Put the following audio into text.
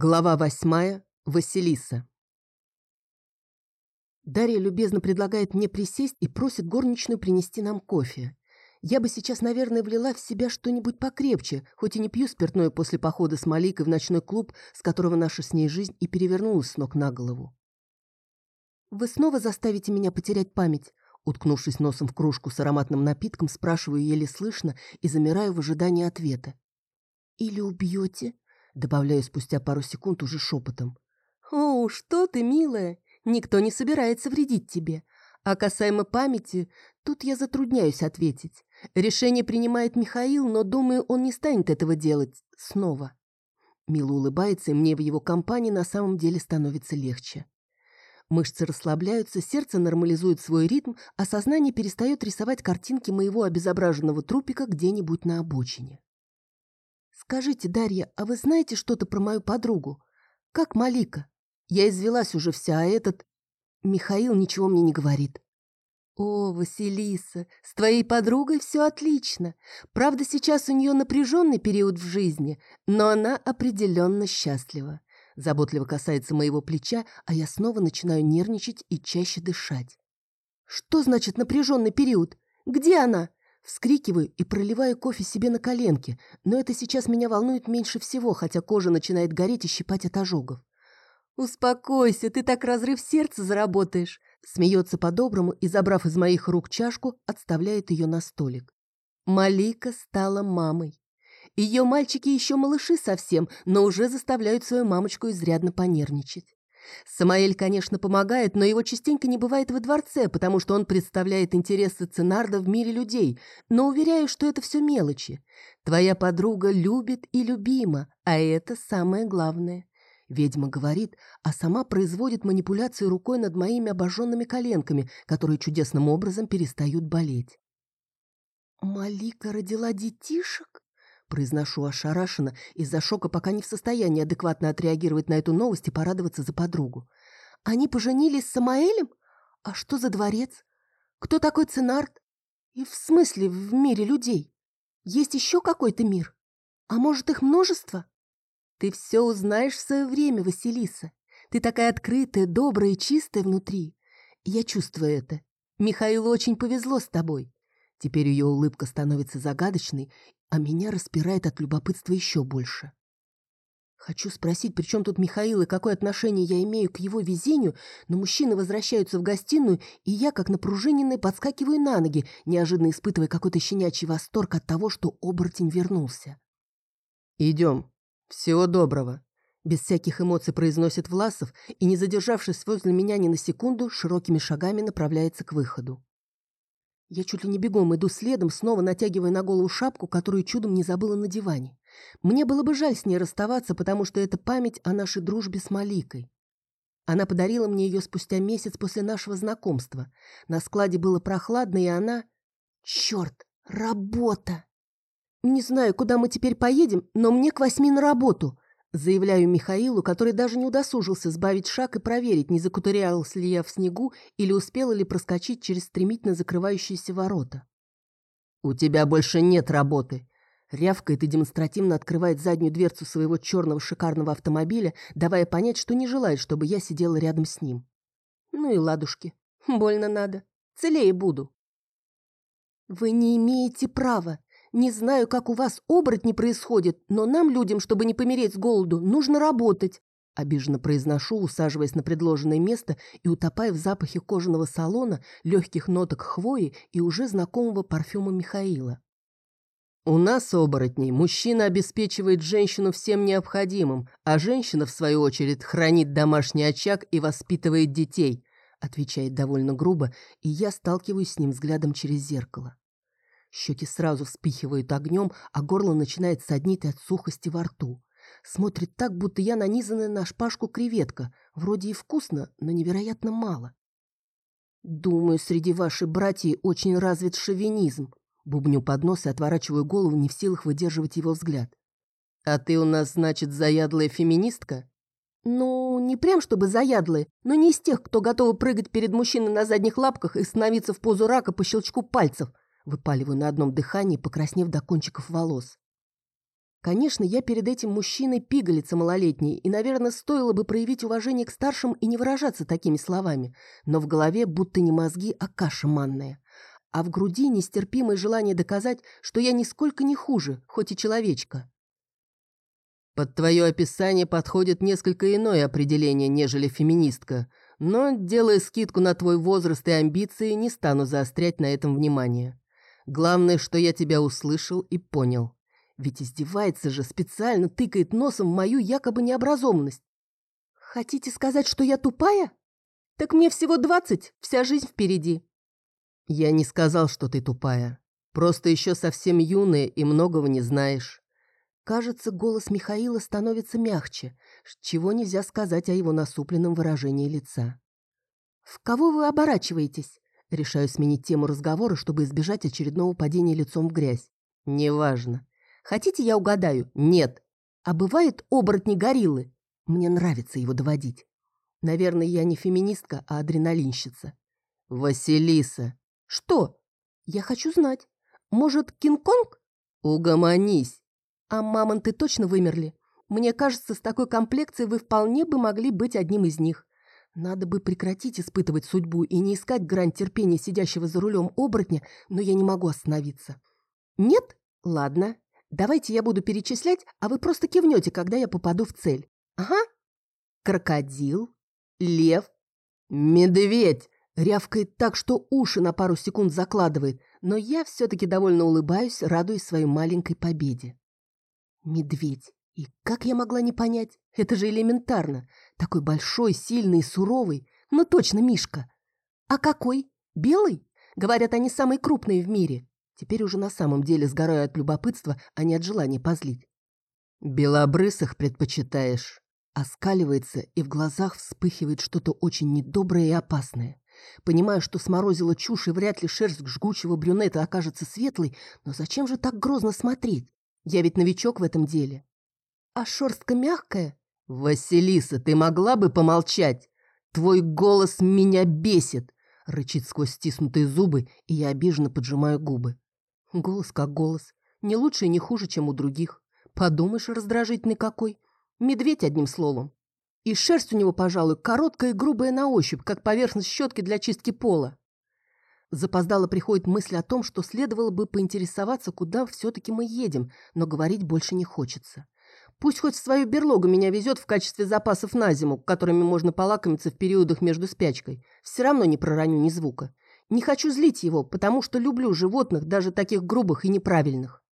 Глава восьмая. Василиса. Дарья любезно предлагает мне присесть и просит горничную принести нам кофе. Я бы сейчас, наверное, влила в себя что-нибудь покрепче, хоть и не пью спиртное после похода с Маликой в ночной клуб, с которого наша с ней жизнь и перевернулась с ног на голову. «Вы снова заставите меня потерять память?» Уткнувшись носом в кружку с ароматным напитком, спрашиваю еле слышно и замираю в ожидании ответа. «Или убьете?» Добавляю спустя пару секунд уже шепотом. «О, что ты, милая! Никто не собирается вредить тебе. А касаемо памяти, тут я затрудняюсь ответить. Решение принимает Михаил, но, думаю, он не станет этого делать снова». Мило улыбается, и мне в его компании на самом деле становится легче. Мышцы расслабляются, сердце нормализует свой ритм, а сознание перестает рисовать картинки моего обезображенного трупика где-нибудь на обочине. «Скажите, Дарья, а вы знаете что-то про мою подругу? Как Малика? Я извелась уже вся, а этот... Михаил ничего мне не говорит». «О, Василиса, с твоей подругой все отлично. Правда, сейчас у нее напряженный период в жизни, но она определенно счастлива. Заботливо касается моего плеча, а я снова начинаю нервничать и чаще дышать. Что значит напряженный период? Где она? Вскрикиваю и проливаю кофе себе на коленки, но это сейчас меня волнует меньше всего, хотя кожа начинает гореть и щипать от ожогов. «Успокойся, ты так разрыв сердца заработаешь!» Смеется по-доброму и, забрав из моих рук чашку, отставляет ее на столик. Малика стала мамой. Ее мальчики еще малыши совсем, но уже заставляют свою мамочку изрядно понервничать. Самаэль, конечно, помогает, но его частенько не бывает во дворце, потому что он представляет интересы Ценарда в мире людей, но уверяю, что это все мелочи. Твоя подруга любит и любима, а это самое главное. Ведьма говорит, а сама производит манипуляции рукой над моими обожженными коленками, которые чудесным образом перестают болеть. «Малика родила детишек?» Произношу ошарашенно, из-за шока пока не в состоянии адекватно отреагировать на эту новость и порадоваться за подругу. Они поженились с Самаэлем? А что за дворец? Кто такой Ценарт? И в смысле в мире людей? Есть еще какой-то мир? А может, их множество? Ты все узнаешь в свое время, Василиса. Ты такая открытая, добрая и чистая внутри. Я чувствую это. Михаилу очень повезло с тобой. Теперь ее улыбка становится загадочной, а меня распирает от любопытства еще больше. Хочу спросить, при чем тут Михаил и какое отношение я имею к его везению, но мужчины возвращаются в гостиную, и я, как напружиненный, подскакиваю на ноги, неожиданно испытывая какой-то щенячий восторг от того, что оборотень вернулся. «Идем. Всего доброго», — без всяких эмоций произносит Власов и, не задержавшись возле меня ни на секунду, широкими шагами направляется к выходу. Я чуть ли не бегом иду следом, снова натягивая на голову шапку, которую чудом не забыла на диване. Мне было бы жаль с ней расставаться, потому что это память о нашей дружбе с Маликой. Она подарила мне ее спустя месяц после нашего знакомства. На складе было прохладно, и она... Черт, работа! Не знаю, куда мы теперь поедем, но мне к восьми на работу. Заявляю Михаилу, который даже не удосужился сбавить шаг и проверить, не закутырялся ли я в снегу или успела ли проскочить через стремительно закрывающиеся ворота. «У тебя больше нет работы!» Рявкает и демонстративно открывает заднюю дверцу своего черного шикарного автомобиля, давая понять, что не желает, чтобы я сидела рядом с ним. Ну и ладушки. Больно надо. Целее буду. «Вы не имеете права!» Не знаю, как у вас оборотни происходит, но нам, людям, чтобы не помереть с голоду, нужно работать. Обиженно произношу, усаживаясь на предложенное место и утопая в запахе кожаного салона, легких ноток хвои и уже знакомого парфюма Михаила. У нас, оборотней, мужчина обеспечивает женщину всем необходимым, а женщина, в свою очередь, хранит домашний очаг и воспитывает детей, отвечает довольно грубо, и я сталкиваюсь с ним взглядом через зеркало. Щеки сразу вспихивают огнем, а горло начинает соднить от сухости во рту. Смотрит так, будто я нанизанная на шпажку креветка. Вроде и вкусно, но невероятно мало. Думаю, среди вашей братьев очень развит шовинизм. Бубню под нос и отворачиваю голову, не в силах выдерживать его взгляд. «А ты у нас, значит, заядлая феминистка?» «Ну, не прям чтобы заядлая, но не из тех, кто готовы прыгать перед мужчиной на задних лапках и становиться в позу рака по щелчку пальцев», Выпаливаю на одном дыхании, покраснев до кончиков волос. Конечно, я перед этим мужчиной пигалица малолетней, и, наверное, стоило бы проявить уважение к старшим и не выражаться такими словами, но в голове будто не мозги, а каша манная. А в груди нестерпимое желание доказать, что я нисколько не хуже, хоть и человечка. Под твое описание подходит несколько иное определение, нежели феминистка, но, делая скидку на твой возраст и амбиции, не стану заострять на этом внимание. Главное, что я тебя услышал и понял. Ведь издевается же, специально тыкает носом в мою якобы необразованность. Хотите сказать, что я тупая? Так мне всего двадцать, вся жизнь впереди. Я не сказал, что ты тупая. Просто еще совсем юная и многого не знаешь. Кажется, голос Михаила становится мягче, чего нельзя сказать о его насупленном выражении лица. «В кого вы оборачиваетесь?» Решаю сменить тему разговора, чтобы избежать очередного падения лицом в грязь. «Неважно. Хотите, я угадаю? Нет. А бывают оборотни-гориллы? Мне нравится его доводить. Наверное, я не феминистка, а адреналинщица. Василиса. Что? Я хочу знать. Может, Кинг-Конг? Угомонись. А мамонты точно вымерли? Мне кажется, с такой комплекцией вы вполне бы могли быть одним из них. Надо бы прекратить испытывать судьбу и не искать грань терпения сидящего за рулем оборотня, но я не могу остановиться. Нет? Ладно, Давайте я буду перечислять, а вы просто кивнете, когда я попаду в цель. Ага. Крокодил, лев, медведь. Рявкает так, что уши на пару секунд закладывает, но я все-таки довольно улыбаюсь, радуясь своей маленькой победе. Медведь. И как я могла не понять? Это же элементарно. Такой большой, сильный, суровый. Ну точно Мишка. А какой? Белый? Говорят, они самые крупные в мире. Теперь уже на самом деле сгораю от любопытства, а не от желания позлить. «Белобрысых предпочитаешь?» Оскаливается, и в глазах вспыхивает что-то очень недоброе и опасное. Понимаю, что сморозила чушь, и вряд ли шерсть жгучего брюнета окажется светлой, но зачем же так грозно смотреть? Я ведь новичок в этом деле. А шерстка мягкая? «Василиса, ты могла бы помолчать? Твой голос меня бесит!» Рычит сквозь стиснутые зубы, и я обиженно поджимаю губы. Голос как голос. Не лучше и не хуже, чем у других. Подумаешь, раздражительный какой. Медведь, одним словом. И шерсть у него, пожалуй, короткая и грубая на ощупь, как поверхность щетки для чистки пола. Запоздало приходит мысль о том, что следовало бы поинтересоваться, куда все-таки мы едем, но говорить больше не хочется. Пусть хоть в свою берлогу меня везет в качестве запасов на зиму, которыми можно полакомиться в периодах между спячкой. Все равно не пророню ни звука. Не хочу злить его, потому что люблю животных, даже таких грубых и неправильных.